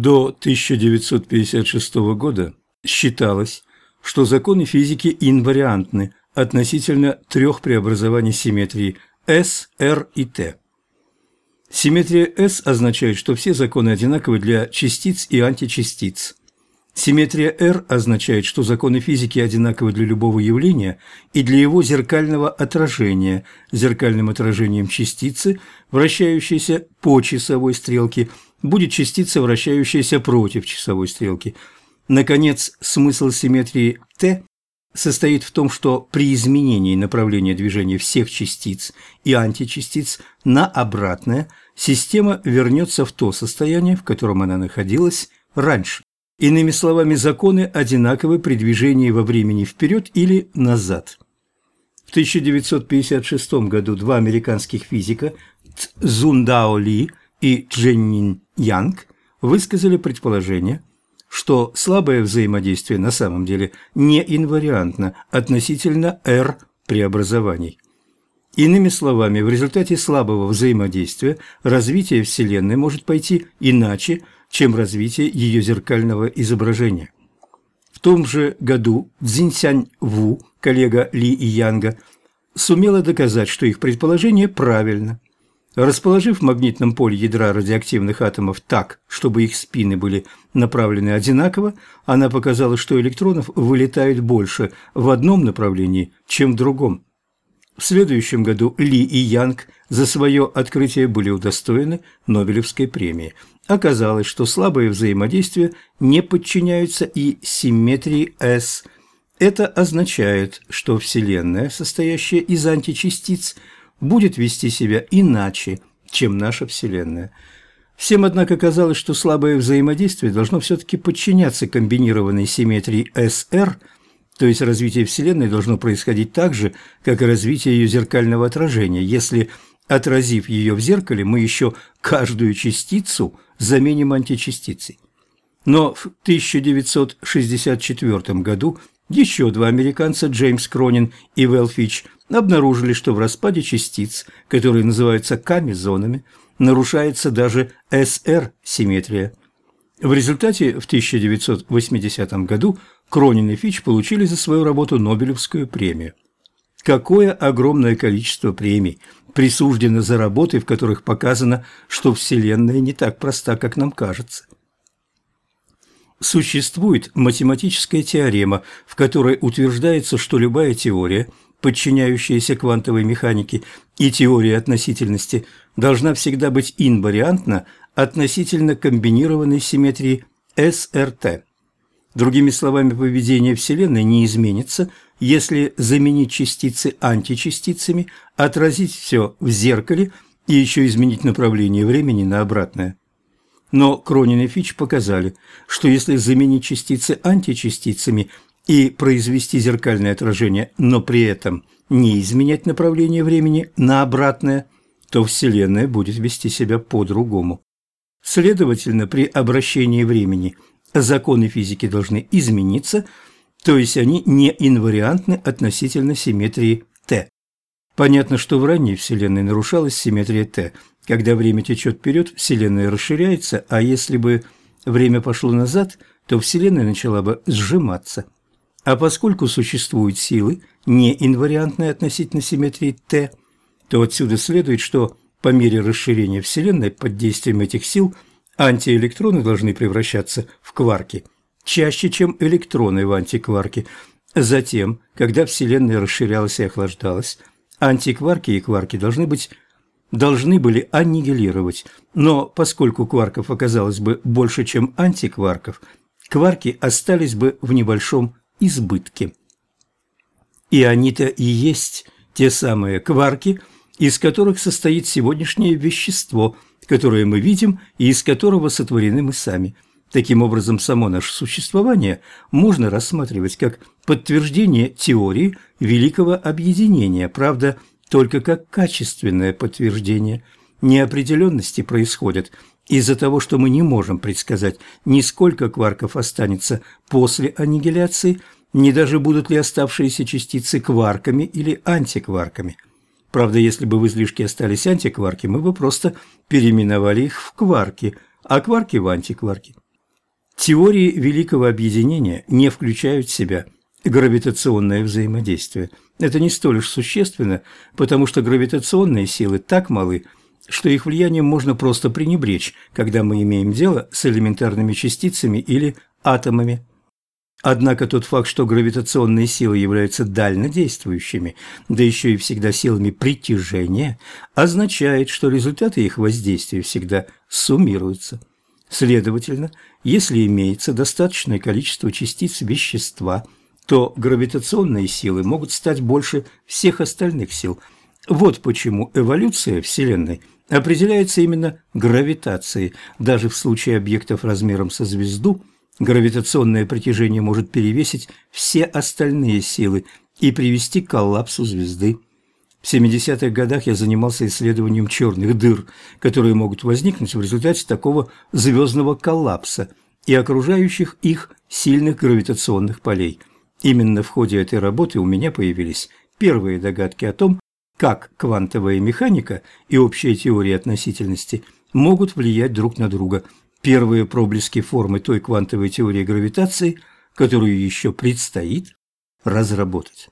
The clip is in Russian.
До 1956 года считалось, что законы физики инвариантны относительно трех преобразований симметрии S, R и T. Симметрия S означает, что все законы одинаковы для частиц и античастиц. Симметрия R означает, что законы физики одинаковы для любого явления и для его зеркального отражения, зеркальным отражением частицы, вращающейся по часовой стрелке, будет частица, вращающаяся против часовой стрелки. Наконец, смысл симметрии T состоит в том, что при изменении направления движения всех частиц и античастиц на обратное, система вернется в то состояние, в котором она находилась раньше. Иными словами, законы одинаковы при движении во времени вперед или назад. В 1956 году два американских физика Цзундао Ли и Дженнин Янг высказали предположение, что слабое взаимодействие на самом деле не инвариантно относительно R преобразований. Иными словами, в результате слабого взаимодействия развитие Вселенной может пойти иначе, чем развитие ее зеркального изображения. В том же году Цзиньсянь Ву, коллега Ли и Янга, сумела доказать, что их предположение правильно. Расположив в магнитном поле ядра радиоактивных атомов так, чтобы их спины были направлены одинаково, она показала, что электронов вылетает больше в одном направлении, чем в другом. В следующем году Ли и Янг за свое открытие были удостоены Нобелевской премии. Оказалось, что слабые взаимодействия не подчиняются и симметрии S. Это означает, что Вселенная, состоящая из античастиц, будет вести себя иначе, чем наша Вселенная. Всем, однако, казалось, что слабое взаимодействие должно все-таки подчиняться комбинированной симметрии SR – то есть развитие Вселенной должно происходить так же, как и развитие ее зеркального отражения, если, отразив ее в зеркале, мы еще каждую частицу заменим античастицей. Но в 1964 году еще два американца, Джеймс Кронин и Вэл Фич, обнаружили, что в распаде частиц, которые называются камезонами, нарушается даже СР-симметрия. В результате в 1980 году Кронин и Фич получили за свою работу Нобелевскую премию. Какое огромное количество премий присуждено за работы, в которых показано, что Вселенная не так проста, как нам кажется. Существует математическая теорема, в которой утверждается, что любая теория, подчиняющаяся квантовой механике и теории относительности, должна всегда быть инвариантна относительно комбинированной симметрии СРТ. Другими словами, поведение Вселенной не изменится, если заменить частицы античастицами, отразить все в зеркале и еще изменить направление времени на обратное. Но Кронин и Фич показали, что если заменить частицы античастицами и произвести зеркальное отражение, но при этом не изменять направление времени на обратное, то Вселенная будет вести себя по-другому. Следовательно, при обращении времени законы физики должны измениться, то есть они не инвариантны относительно симметрии Т. Понятно, что в ранней Вселенной нарушалась симметрия Т. Когда время течет вперед, Вселенная расширяется, а если бы время пошло назад, то Вселенная начала бы сжиматься. А поскольку существуют силы, не инвариантные относительно симметрии Т, то отсюда следует, что по мере расширения Вселенной под действием этих сил антиэлектроны должны превращаться в кварки чаще, чем электроны в антикварки. Затем, когда Вселенная расширялась и охлаждалась, антикварки и кварки должны быть должны были аннигилировать. Но поскольку кварков оказалось бы больше, чем антикварков, кварки остались бы в небольшом избытке. И они-то и есть те самые кварки, из которых состоит сегодняшнее вещество, которое мы видим и из которого сотворены мы сами. Таким образом, само наше существование можно рассматривать как подтверждение теории великого объединения, правда, только как качественное подтверждение. Неопределенности происходят из-за того, что мы не можем предсказать, ни сколько кварков останется после аннигиляции, ни даже будут ли оставшиеся частицы кварками или антикварками – Правда, если бы в излишке остались антикварки, мы бы просто переименовали их в кварки, а кварки в антикварки. Теории великого объединения не включают в себя гравитационное взаимодействие. Это не столь уж существенно, потому что гравитационные силы так малы, что их влиянием можно просто пренебречь, когда мы имеем дело с элементарными частицами или атомами. Однако тот факт, что гравитационные силы являются дальнодействующими, да еще и всегда силами притяжения, означает, что результаты их воздействия всегда суммируются. Следовательно, если имеется достаточное количество частиц вещества, то гравитационные силы могут стать больше всех остальных сил. Вот почему эволюция Вселенной определяется именно гравитацией. Даже в случае объектов размером со звезду – Гравитационное притяжение может перевесить все остальные силы и привести к коллапсу звезды. В 70-х годах я занимался исследованием черных дыр, которые могут возникнуть в результате такого звездного коллапса и окружающих их сильных гравитационных полей. Именно в ходе этой работы у меня появились первые догадки о том, как квантовая механика и общая теория относительности могут влиять друг на друга – первые проблески формы той квантовой теории гравитации, которую еще предстоит разработать.